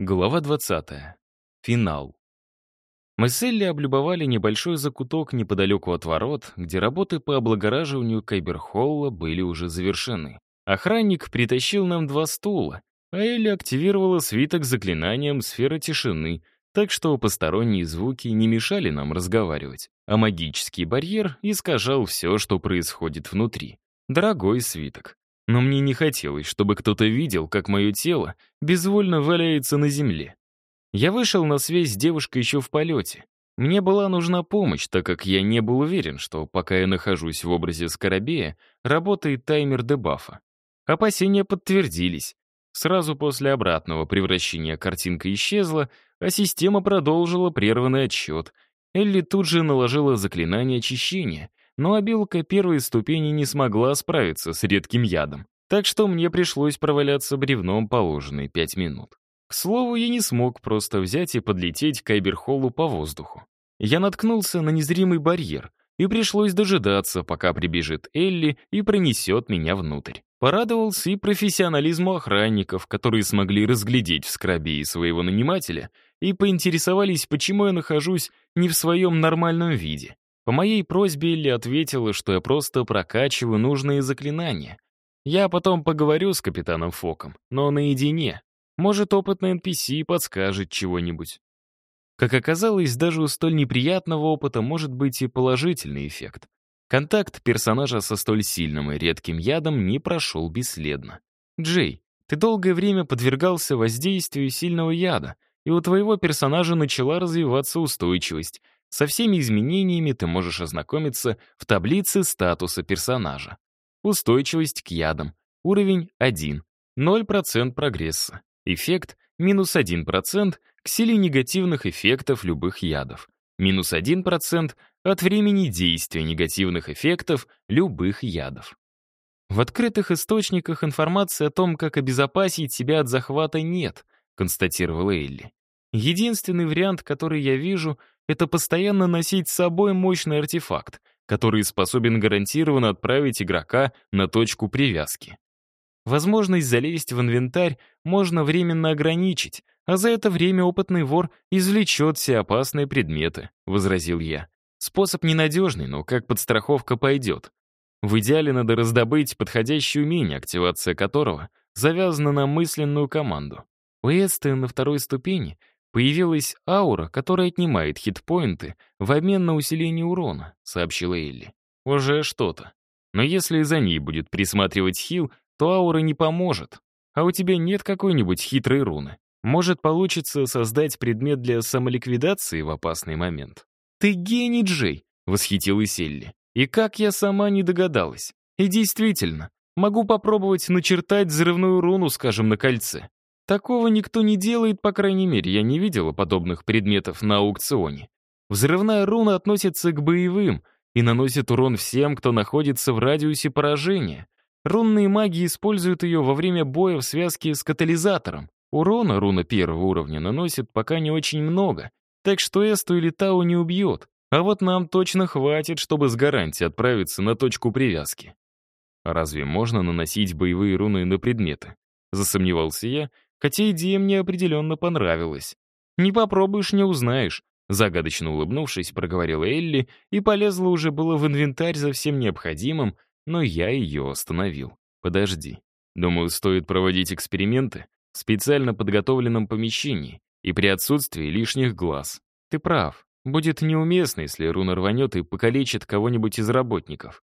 Глава 20. Финал. Мы с Элли облюбовали небольшой закуток неподалеку от ворот, где работы по облагораживанию Кайберхолла были уже завершены. Охранник притащил нам два стула, а Элли активировала свиток заклинанием сферы тишины, так что посторонние звуки не мешали нам разговаривать, а магический барьер искажал все, что происходит внутри. Дорогой свиток. Но мне не хотелось, чтобы кто-то видел, как мое тело безвольно валяется на земле. Я вышел на связь с девушкой еще в полете. Мне была нужна помощь, так как я не был уверен, что пока я нахожусь в образе Скоробея, работает таймер дебафа. Опасения подтвердились. Сразу после обратного превращения картинка исчезла, а система продолжила прерванный отсчет. Элли тут же наложила заклинание очищения, но обилка первой ступени не смогла справиться с редким ядом, так что мне пришлось проваляться бревном положенные пять минут. К слову, я не смог просто взять и подлететь к Айберхоллу по воздуху. Я наткнулся на незримый барьер, и пришлось дожидаться, пока прибежит Элли и пронесет меня внутрь. Порадовался и профессионализму охранников, которые смогли разглядеть в скрабе своего нанимателя и поинтересовались, почему я нахожусь не в своем нормальном виде. По моей просьбе Элли ответила, что я просто прокачиваю нужные заклинания. Я потом поговорю с капитаном Фоком, но наедине. Может, опытный NPC подскажет чего-нибудь. Как оказалось, даже у столь неприятного опыта может быть и положительный эффект. Контакт персонажа со столь сильным и редким ядом не прошел бесследно. «Джей, ты долгое время подвергался воздействию сильного яда, и у твоего персонажа начала развиваться устойчивость. Со всеми изменениями ты можешь ознакомиться в таблице статуса персонажа. Устойчивость к ядам. Уровень 1. 0% прогресса. Эффект — минус 1% к силе негативных эффектов любых ядов. Минус 1% от времени действия негативных эффектов любых ядов. В открытых источниках информации о том, как обезопасить себя от захвата, нет, констатировала Элли. Единственный вариант, который я вижу, это постоянно носить с собой мощный артефакт, который способен гарантированно отправить игрока на точку привязки. Возможность залезть в инвентарь можно временно ограничить, а за это время опытный вор извлечет все опасные предметы, — возразил я. Способ ненадежный, но как подстраховка пойдет. В идеале надо раздобыть подходящее умение, активация которого завязана на мысленную команду. У Эсты на второй ступени Появилась аура, которая отнимает хитпоинты в обмен на усиление урона, сообщила Элли. Уже что-то. Но если за ней будет присматривать хил, то аура не поможет. А у тебя нет какой-нибудь хитрой руны. Может, получится создать предмет для самоликвидации в опасный момент. «Ты гений, Джей!» — восхитилась Элли. «И как я сама не догадалась. И действительно, могу попробовать начертать взрывную руну, скажем, на кольце. Такого никто не делает, по крайней мере, я не видела подобных предметов на аукционе. Взрывная руна относится к боевым и наносит урон всем, кто находится в радиусе поражения. Рунные маги используют ее во время боя в связке с катализатором. Урона руна первого уровня наносит пока не очень много, так что Эсту или Тау не убьет. А вот нам точно хватит, чтобы с гарантией отправиться на точку привязки. А разве можно наносить боевые руны на предметы? Засомневался я, хотя идея мне определенно понравилась. «Не попробуешь, не узнаешь», — загадочно улыбнувшись, проговорила Элли и полезла уже было в инвентарь за всем необходимым, но я ее остановил. «Подожди. Думаю, стоит проводить эксперименты в специально подготовленном помещении и при отсутствии лишних глаз. Ты прав. Будет неуместно, если руна рванет и покалечит кого-нибудь из работников.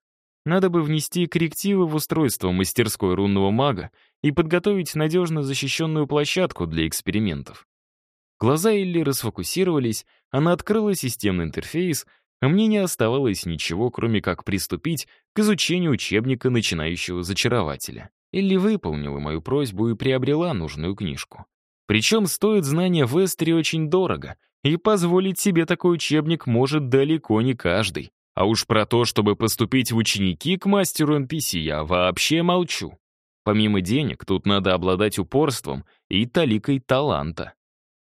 Надо бы внести коррективы в устройство мастерской рунного мага и подготовить надежно защищенную площадку для экспериментов. Глаза Элли расфокусировались, она открыла системный интерфейс, а мне не оставалось ничего, кроме как приступить к изучению учебника начинающего зачарователя. Элли выполнила мою просьбу и приобрела нужную книжку. Причем стоит знание в Эстере очень дорого, и позволить себе такой учебник может далеко не каждый. А уж про то, чтобы поступить в ученики к мастеру NPC, я вообще молчу. Помимо денег, тут надо обладать упорством и таликой таланта.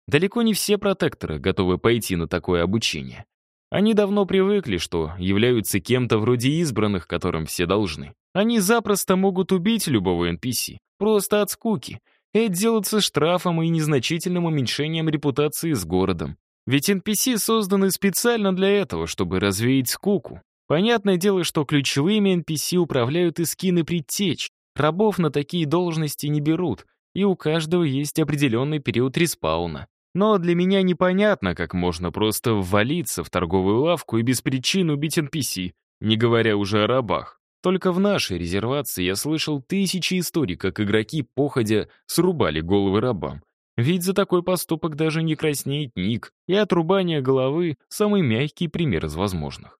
Далеко не все протекторы готовы пойти на такое обучение. Они давно привыкли, что являются кем-то вроде избранных, которым все должны. Они запросто могут убить любого NPC, просто от скуки, и отделаться штрафом и незначительным уменьшением репутации с городом. Ведь NPC созданы специально для этого, чтобы развеять скуку. Понятное дело, что ключевыми NPC управляют и скины предтеч. Рабов на такие должности не берут, и у каждого есть определенный период респауна. Но для меня непонятно, как можно просто ввалиться в торговую лавку и без причин убить NPC, не говоря уже о рабах. Только в нашей резервации я слышал тысячи историй, как игроки, походя, срубали головы рабам. Ведь за такой поступок даже не краснеет ник, и отрубание головы — самый мягкий пример из возможных.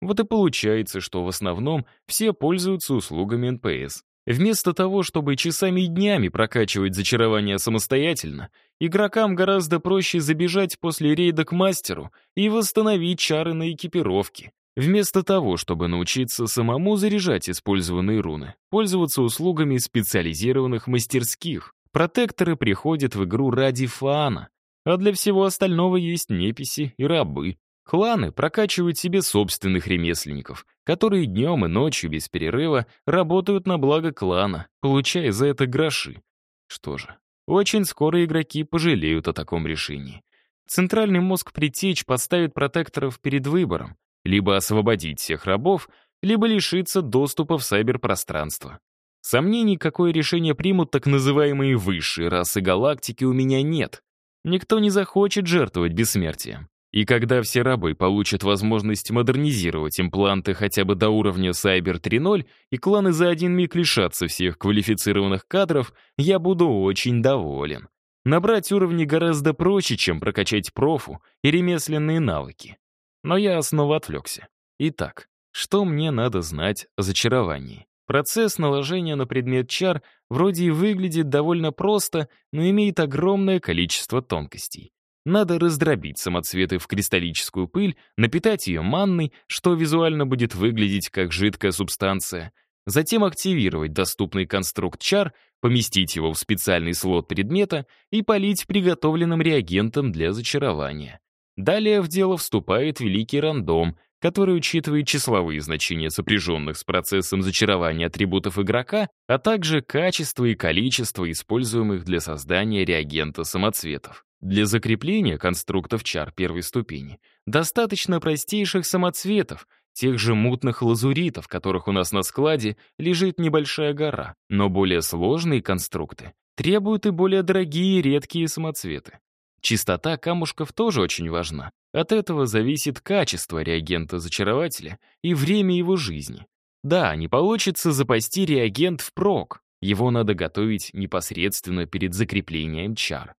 Вот и получается, что в основном все пользуются услугами НПС. Вместо того, чтобы часами и днями прокачивать зачарование самостоятельно, игрокам гораздо проще забежать после рейда к мастеру и восстановить чары на экипировке. Вместо того, чтобы научиться самому заряжать использованные руны, пользоваться услугами специализированных мастерских, протекторы приходят в игру ради фана, а для всего остального есть неписи и рабы. Кланы прокачивают себе собственных ремесленников, которые днем и ночью без перерыва работают на благо клана, получая за это гроши. Что же, очень скоро игроки пожалеют о таком решении. Центральный мозг притечь поставит протекторов перед выбором либо освободить всех рабов, либо лишиться доступа в сайберпространство. Сомнений, какое решение примут так называемые высшие расы галактики, у меня нет. Никто не захочет жертвовать бессмертием. И когда все рабы получат возможность модернизировать импланты хотя бы до уровня Cyber 3.0, и кланы за один миг лишатся всех квалифицированных кадров, я буду очень доволен. Набрать уровни гораздо проще, чем прокачать профу и ремесленные навыки. Но я снова отвлекся. Итак, что мне надо знать о зачаровании? Процесс наложения на предмет чар вроде и выглядит довольно просто, но имеет огромное количество тонкостей. Надо раздробить самоцветы в кристаллическую пыль, напитать ее манной, что визуально будет выглядеть как жидкая субстанция, затем активировать доступный конструкт чар, поместить его в специальный слот предмета и полить приготовленным реагентом для зачарования. Далее в дело вступает великий рандом, который учитывает числовые значения сопряженных с процессом зачарования атрибутов игрока, а также качество и количество используемых для создания реагента самоцветов. Для закрепления конструктов чар первой ступени достаточно простейших самоцветов, тех же мутных лазуритов, которых у нас на складе лежит небольшая гора, но более сложные конструкты требуют и более дорогие редкие самоцветы. Чистота камушков тоже очень важна. От этого зависит качество реагента-зачарователя и время его жизни. Да, не получится запасти реагент впрок. Его надо готовить непосредственно перед закреплением чар.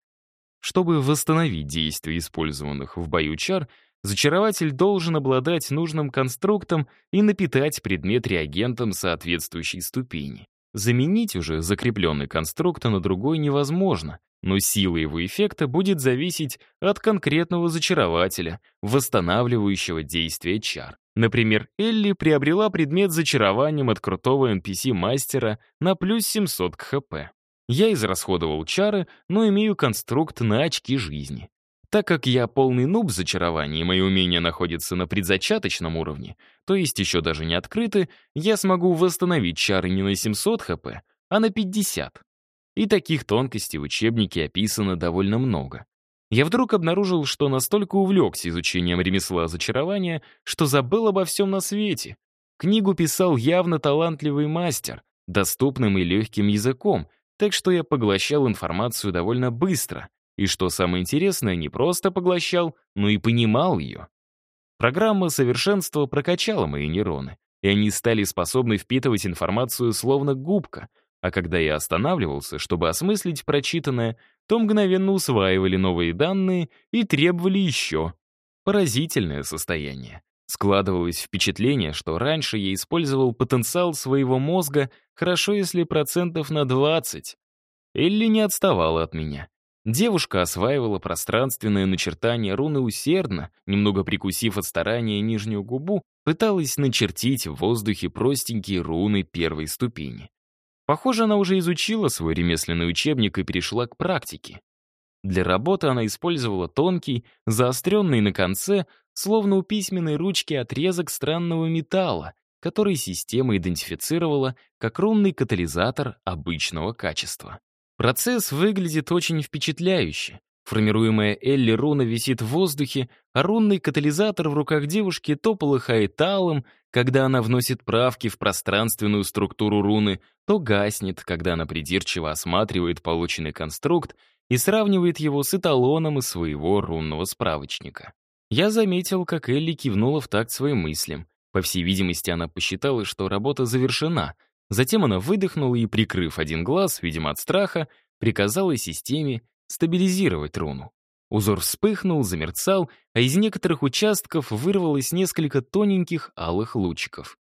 Чтобы восстановить действие использованных в бою чар, зачарователь должен обладать нужным конструктом и напитать предмет реагентом соответствующей ступени. Заменить уже закрепленный конструкт на другой невозможно, но сила его эффекта будет зависеть от конкретного зачарователя, восстанавливающего действие чар. Например, Элли приобрела предмет зачарованием от крутого NPC-мастера на плюс 700 к ХП. Я израсходовал чары, но имею конструкт на очки жизни. Так как я полный нуб зачарования и мои умения находятся на предзачаточном уровне, то есть еще даже не открыты, я смогу восстановить чары не на 700 хп, а на 50. И таких тонкостей в учебнике описано довольно много. Я вдруг обнаружил, что настолько увлекся изучением ремесла зачарования, что забыл обо всем на свете. Книгу писал явно талантливый мастер, доступным и легким языком, так что я поглощал информацию довольно быстро. И что самое интересное, не просто поглощал, но и понимал ее. Программа совершенства прокачала мои нейроны, и они стали способны впитывать информацию словно губка — а когда я останавливался, чтобы осмыслить прочитанное, то мгновенно усваивали новые данные и требовали еще. Поразительное состояние. Складывалось впечатление, что раньше я использовал потенциал своего мозга хорошо, если процентов на 20. Элли не отставала от меня. Девушка осваивала пространственное начертание руны усердно, немного прикусив от старания нижнюю губу, пыталась начертить в воздухе простенькие руны первой ступени. Похоже, она уже изучила свой ремесленный учебник и перешла к практике. Для работы она использовала тонкий, заостренный на конце, словно у письменной ручки отрезок странного металла, который система идентифицировала как рунный катализатор обычного качества. Процесс выглядит очень впечатляюще. Формируемая Элли руна висит в воздухе, а рунный катализатор в руках девушки то полыхает алым, когда она вносит правки в пространственную структуру руны, то гаснет, когда она придирчиво осматривает полученный конструкт и сравнивает его с эталоном из своего рунного справочника. Я заметил, как Элли кивнула в такт своим мыслям. По всей видимости, она посчитала, что работа завершена. Затем она выдохнула и, прикрыв один глаз, видимо, от страха, приказала системе стабилизировать руну. Узор вспыхнул, замерцал, а из некоторых участков вырвалось несколько тоненьких алых лучиков.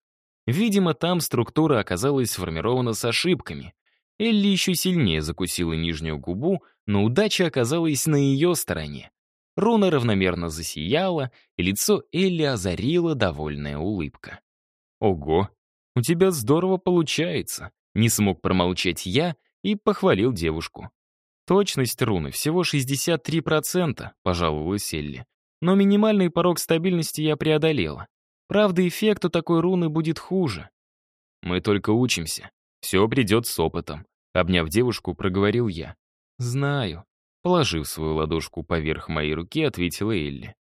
Видимо, там структура оказалась сформирована с ошибками. Элли еще сильнее закусила нижнюю губу, но удача оказалась на ее стороне. Руна равномерно засияла, и лицо Элли озарила довольная улыбка. «Ого, у тебя здорово получается», — не смог промолчать я и похвалил девушку. Точность руны всего 63%, пожаловалась Элли. Но минимальный порог стабильности я преодолела. Правда, эффект у такой руны будет хуже. Мы только учимся. Все придет с опытом. Обняв девушку, проговорил я. Знаю. Положив свою ладошку поверх моей руки, ответила Элли.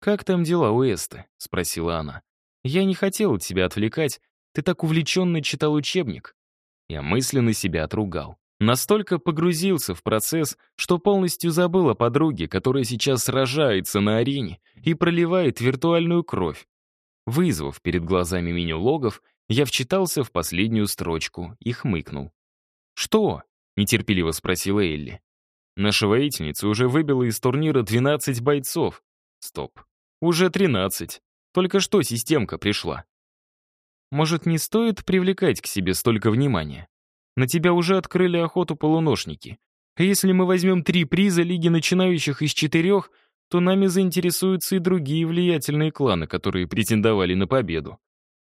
«Как там дела у Эсты?» — спросила она. «Я не хотела тебя отвлекать. Ты так увлеченно читал учебник». Я мысленно себя отругал. Настолько погрузился в процесс, что полностью забыл о подруге, которая сейчас сражается на арене и проливает виртуальную кровь. Вызвав перед глазами меню логов, я вчитался в последнюю строчку и хмыкнул. «Что?» — нетерпеливо спросила Элли. Наша воительница уже выбила из турнира 12 бойцов. Стоп. Уже 13. Только что системка пришла. Может, не стоит привлекать к себе столько внимания? На тебя уже открыли охоту полуношники. А если мы возьмем три приза Лиги начинающих из четырех, то нами заинтересуются и другие влиятельные кланы, которые претендовали на победу.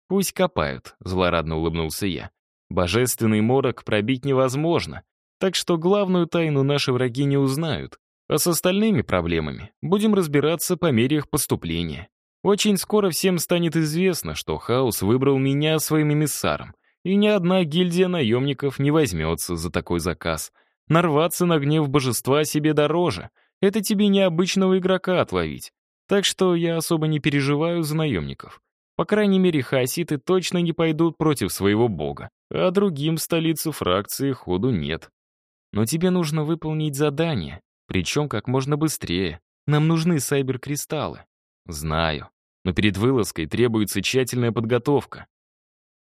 «Пусть копают», — злорадно улыбнулся я. «Божественный морок пробить невозможно, так что главную тайну наши враги не узнают, а с остальными проблемами будем разбираться по мере их поступления. Очень скоро всем станет известно, что Хаос выбрал меня своим эмиссаром, и ни одна гильдия наемников не возьмется за такой заказ. Нарваться на гнев божества себе дороже. Это тебе не обычного игрока отловить. Так что я особо не переживаю за наемников. По крайней мере, хаоситы точно не пойдут против своего бога, а другим столицу фракции ходу нет. Но тебе нужно выполнить задание, причем как можно быстрее. Нам нужны сайбер-кристаллы. Знаю, но перед вылазкой требуется тщательная подготовка.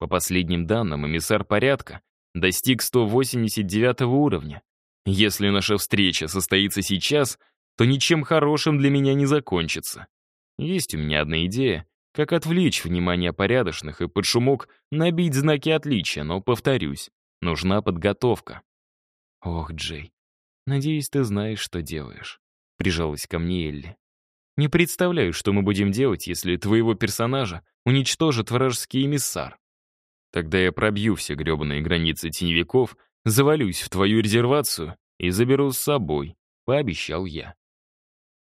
По последним данным, эмиссар порядка достиг 189 уровня. Если наша встреча состоится сейчас, то ничем хорошим для меня не закончится. Есть у меня одна идея, как отвлечь внимание порядочных и под шумок набить знаки отличия, но, повторюсь, нужна подготовка. Ох, Джей, надеюсь, ты знаешь, что делаешь. Прижалась ко мне Элли. Не представляю, что мы будем делать, если твоего персонажа уничтожит вражеский эмиссар. Тогда я пробью все гребаные границы теневиков, завалюсь в твою резервацию и заберу с собой», — пообещал я.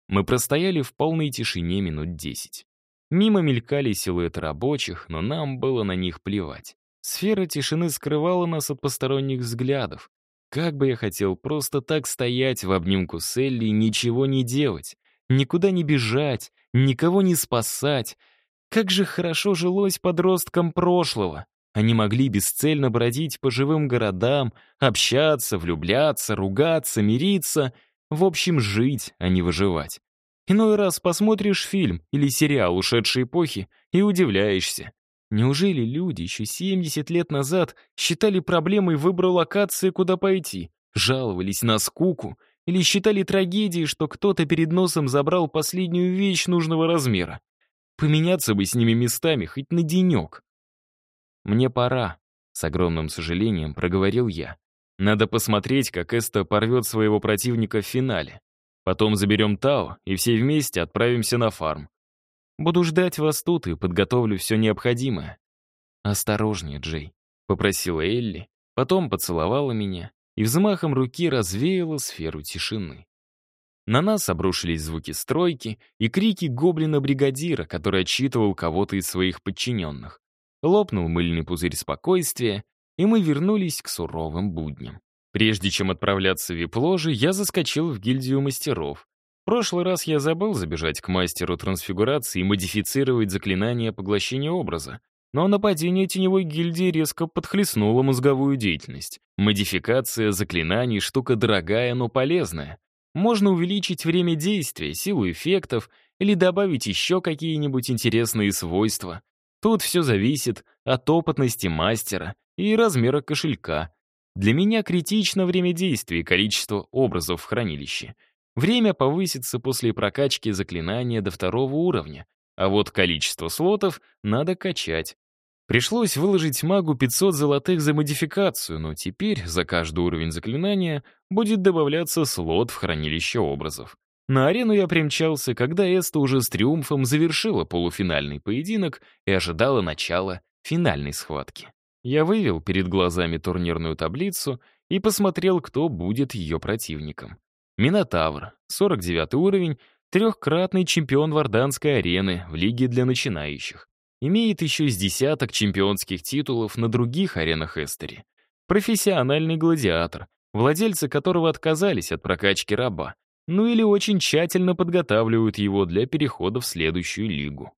Мы простояли в полной тишине минут десять. Мимо мелькали силуэты рабочих, но нам было на них плевать. Сфера тишины скрывала нас от посторонних взглядов. Как бы я хотел просто так стоять в обнимку с Элли и ничего не делать, никуда не бежать, никого не спасать. Как же хорошо жилось подросткам прошлого. Они могли бесцельно бродить по живым городам, общаться, влюбляться, ругаться, мириться. В общем, жить, а не выживать. Иной раз посмотришь фильм или сериал ушедшей эпохи и удивляешься. Неужели люди еще 70 лет назад считали проблемой выбора локации, куда пойти, жаловались на скуку или считали трагедией, что кто-то перед носом забрал последнюю вещь нужного размера? Поменяться бы с ними местами хоть на денек. «Мне пора», — с огромным сожалением проговорил я. «Надо посмотреть, как Эста порвет своего противника в финале. Потом заберем Тао и все вместе отправимся на фарм. Буду ждать вас тут и подготовлю все необходимое». «Осторожнее, Джей», — попросила Элли, потом поцеловала меня и взмахом руки развеяла сферу тишины. На нас обрушились звуки стройки и крики гоблина-бригадира, который отчитывал кого-то из своих подчиненных. Лопнул мыльный пузырь спокойствия, и мы вернулись к суровым будням. Прежде чем отправляться в вип-ложи, я заскочил в гильдию мастеров. В прошлый раз я забыл забежать к мастеру трансфигурации и модифицировать заклинание поглощения образа. Но нападение теневой гильдии резко подхлестнуло мозговую деятельность. Модификация заклинаний — штука дорогая, но полезная. Можно увеличить время действия, силу эффектов или добавить еще какие-нибудь интересные свойства. Тут все зависит от опытности мастера и размера кошелька. Для меня критично время действия и количество образов в хранилище. Время повысится после прокачки заклинания до второго уровня, а вот количество слотов надо качать. Пришлось выложить магу 500 золотых за модификацию, но теперь за каждый уровень заклинания будет добавляться слот в хранилище образов. На арену я примчался, когда Эста уже с триумфом завершила полуфинальный поединок и ожидала начала финальной схватки. Я вывел перед глазами турнирную таблицу и посмотрел, кто будет ее противником. Минотавр, 49 уровень, трехкратный чемпион Варданской арены в лиге для начинающих. Имеет еще с десяток чемпионских титулов на других аренах Эстери. Профессиональный гладиатор, владельцы которого отказались от прокачки раба, ну или очень тщательно подготавливают его для перехода в следующую лигу.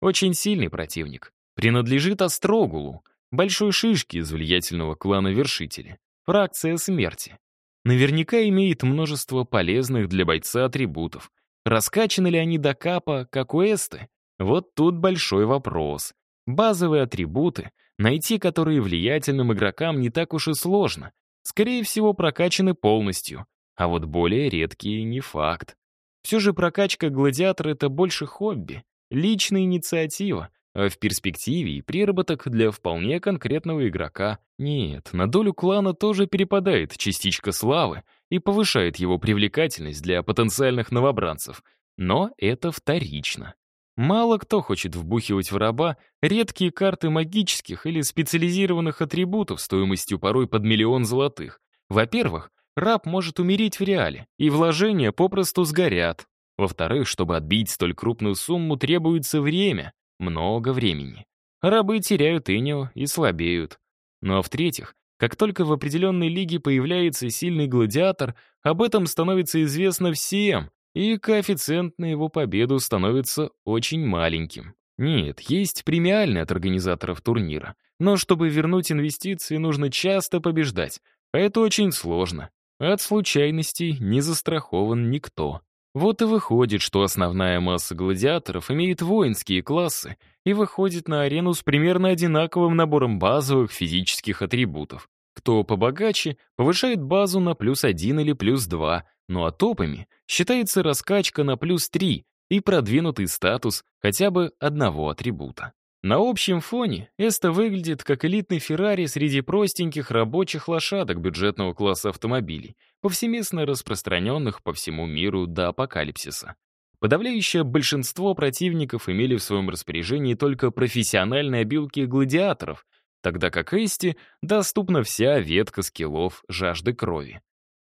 Очень сильный противник. Принадлежит Острогулу, большой шишке из влиятельного клана Вершители, фракция смерти. Наверняка имеет множество полезных для бойца атрибутов. Раскачаны ли они до капа, как у Эсты? Вот тут большой вопрос. Базовые атрибуты, найти которые влиятельным игрокам не так уж и сложно. Скорее всего, прокачаны полностью. А вот более редкие не факт. Все же прокачка гладиатора — это больше хобби, личная инициатива, а в перспективе и приработок для вполне конкретного игрока. Нет, на долю клана тоже перепадает частичка славы и повышает его привлекательность для потенциальных новобранцев. Но это вторично. Мало кто хочет вбухивать в раба редкие карты магических или специализированных атрибутов стоимостью порой под миллион золотых. Во-первых, раб может умереть в реале, и вложения попросту сгорят. Во-вторых, чтобы отбить столь крупную сумму, требуется время, много времени. Рабы теряют инио и слабеют. Ну а в-третьих, как только в определенной лиге появляется сильный гладиатор, об этом становится известно всем, и коэффициент на его победу становится очень маленьким. Нет, есть премиальный от организаторов турнира, но чтобы вернуть инвестиции, нужно часто побеждать, а это очень сложно. От случайностей не застрахован никто. Вот и выходит, что основная масса гладиаторов имеет воинские классы и выходит на арену с примерно одинаковым набором базовых физических атрибутов. Кто побогаче, повышает базу на плюс один или плюс два, ну а топами считается раскачка на плюс 3 и продвинутый статус хотя бы одного атрибута. На общем фоне Эста выглядит как элитный Феррари среди простеньких рабочих лошадок бюджетного класса автомобилей, повсеместно распространенных по всему миру до апокалипсиса. Подавляющее большинство противников имели в своем распоряжении только профессиональные обилки гладиаторов, тогда как Эсти доступна вся ветка скиллов жажды крови.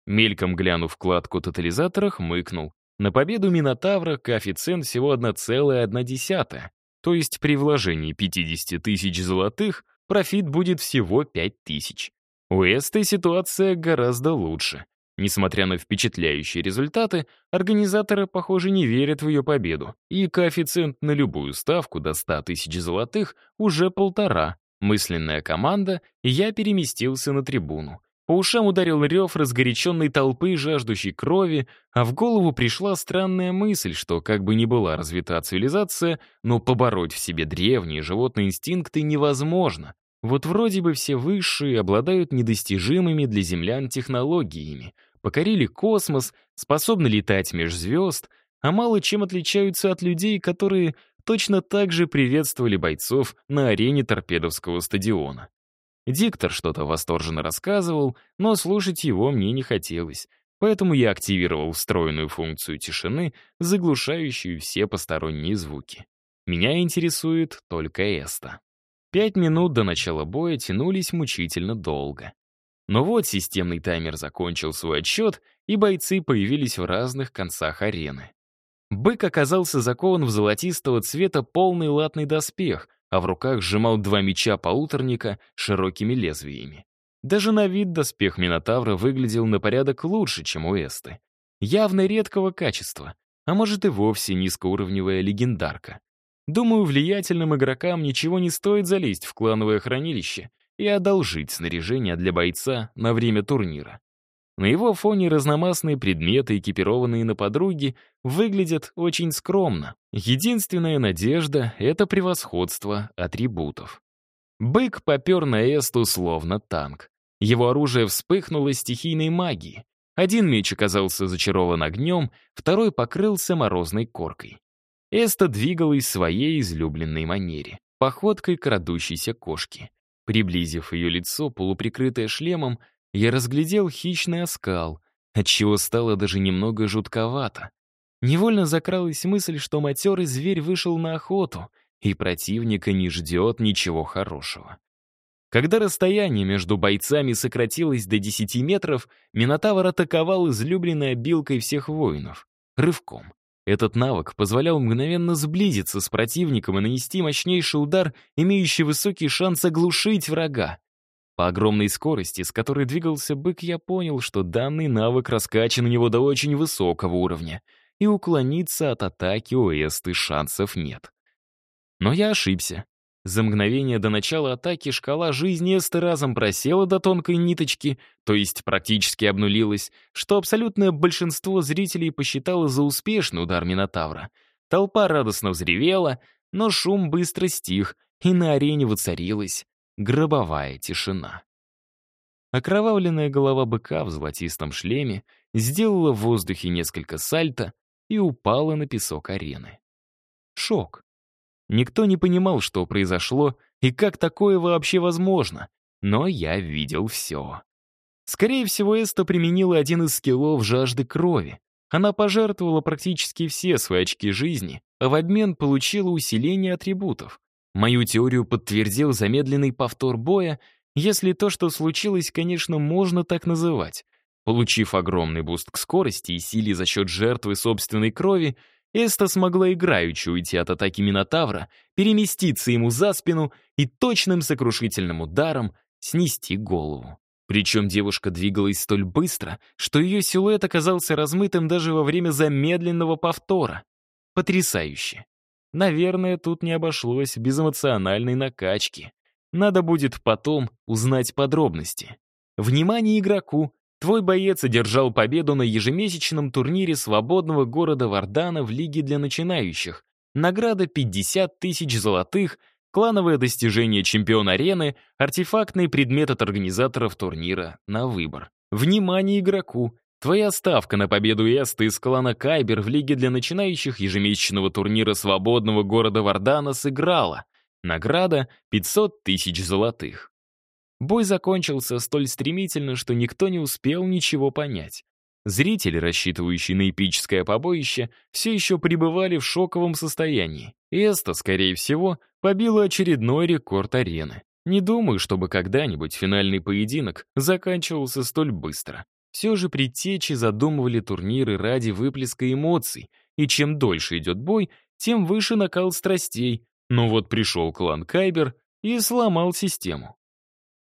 Мельком глянув вкладку тотализатора, хмыкнул. На победу Минотавра коэффициент всего 1,1, то есть при вложении 50 тысяч золотых профит будет всего 5 тысяч. У Эсты ситуация гораздо лучше. Несмотря на впечатляющие результаты, организаторы, похоже, не верят в ее победу, и коэффициент на любую ставку до 100 тысяч золотых уже полтора. Мысленная команда, я переместился на трибуну. По ушам ударил рев разгоряченной толпы, жаждущей крови, а в голову пришла странная мысль, что как бы ни была развита цивилизация, но побороть в себе древние животные инстинкты невозможно. Вот вроде бы все высшие обладают недостижимыми для землян технологиями, покорили космос, способны летать меж звезд, а мало чем отличаются от людей, которые точно так же приветствовали бойцов на арене торпедовского стадиона. Диктор что-то восторженно рассказывал, но слушать его мне не хотелось, поэтому я активировал встроенную функцию тишины, заглушающую все посторонние звуки. Меня интересует только Эста. Пять минут до начала боя тянулись мучительно долго. Но вот системный таймер закончил свой отсчет, и бойцы появились в разных концах арены. Бык оказался закован в золотистого цвета полный латный доспех, а в руках сжимал два меча полуторника широкими лезвиями. Даже на вид доспех Минотавра выглядел на порядок лучше, чем у Эсты. Явно редкого качества, а может и вовсе низкоуровневая легендарка. Думаю, влиятельным игрокам ничего не стоит залезть в клановое хранилище и одолжить снаряжение для бойца на время турнира. На его фоне разномастные предметы, экипированные на подруги, выглядят очень скромно. Единственная надежда — это превосходство атрибутов. Бык попер на Эсту словно танк. Его оружие вспыхнуло стихийной магией. Один меч оказался зачарован огнем, второй покрылся морозной коркой. Эста двигалась в своей излюбленной манере, походкой крадущейся кошки. Приблизив ее лицо, полуприкрытое шлемом, я разглядел хищный оскал, отчего стало даже немного жутковато. Невольно закралась мысль, что матерый зверь вышел на охоту, и противника не ждет ничего хорошего. Когда расстояние между бойцами сократилось до 10 метров, Минотавр атаковал излюбленной обилкой всех воинов — рывком. Этот навык позволял мгновенно сблизиться с противником и нанести мощнейший удар, имеющий высокий шанс оглушить врага. По огромной скорости, с которой двигался бык, я понял, что данный навык раскачан у него до очень высокого уровня, и уклониться от атаки у Эсты шансов нет. Но я ошибся. За мгновение до начала атаки шкала жизни Эсты разом просела до тонкой ниточки, то есть практически обнулилась, что абсолютное большинство зрителей посчитало за успешный удар Минотавра. Толпа радостно взревела, но шум быстро стих, и на арене воцарилась гробовая тишина. Окровавленная голова быка в золотистом шлеме сделала в воздухе несколько сальто и упала на песок арены. Шок. Никто не понимал, что произошло и как такое вообще возможно, но я видел все. Скорее всего, Эста применила один из скиллов жажды крови. Она пожертвовала практически все свои очки жизни, а в обмен получила усиление атрибутов. Мою теорию подтвердил замедленный повтор боя, если то, что случилось, конечно, можно так называть. Получив огромный буст к скорости и силе за счет жертвы собственной крови, Эста смогла играючи уйти от атаки Минотавра, переместиться ему за спину и точным сокрушительным ударом снести голову. Причем девушка двигалась столь быстро, что ее силуэт оказался размытым даже во время замедленного повтора. Потрясающе. Наверное, тут не обошлось без эмоциональной накачки. Надо будет потом узнать подробности. Внимание игроку! Твой боец одержал победу на ежемесячном турнире свободного города Вардана в Лиге для начинающих. Награда 50 тысяч золотых, клановое достижение чемпиона арены, артефактный предмет от организаторов турнира на выбор. Внимание игроку! Твоя ставка на победу Эсты из клана Кайбер в Лиге для начинающих ежемесячного турнира свободного города Вардана сыграла. Награда — 500 тысяч золотых. Бой закончился столь стремительно, что никто не успел ничего понять. Зрители, рассчитывающие на эпическое побоище, все еще пребывали в шоковом состоянии. Эста, скорее всего, побила очередной рекорд арены. Не думаю, чтобы когда-нибудь финальный поединок заканчивался столь быстро. Все же предтечи задумывали турниры ради выплеска эмоций, и чем дольше идет бой, тем выше накал страстей. Но вот пришел клан Кайбер и сломал систему.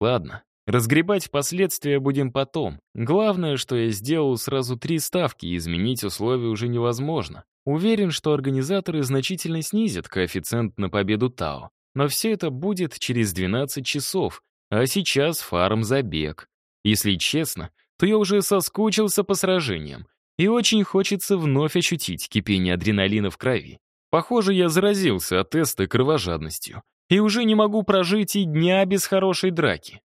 Ладно, разгребать последствия будем потом. Главное, что я сделал сразу три ставки, и изменить условия уже невозможно. Уверен, что организаторы значительно снизят коэффициент на победу Тао. Но все это будет через 12 часов, а сейчас фарм забег. Если честно, то я уже соскучился по сражениям, и очень хочется вновь ощутить кипение адреналина в крови. Похоже, я заразился от теста кровожадностью и уже не могу прожить и дня без хорошей драки.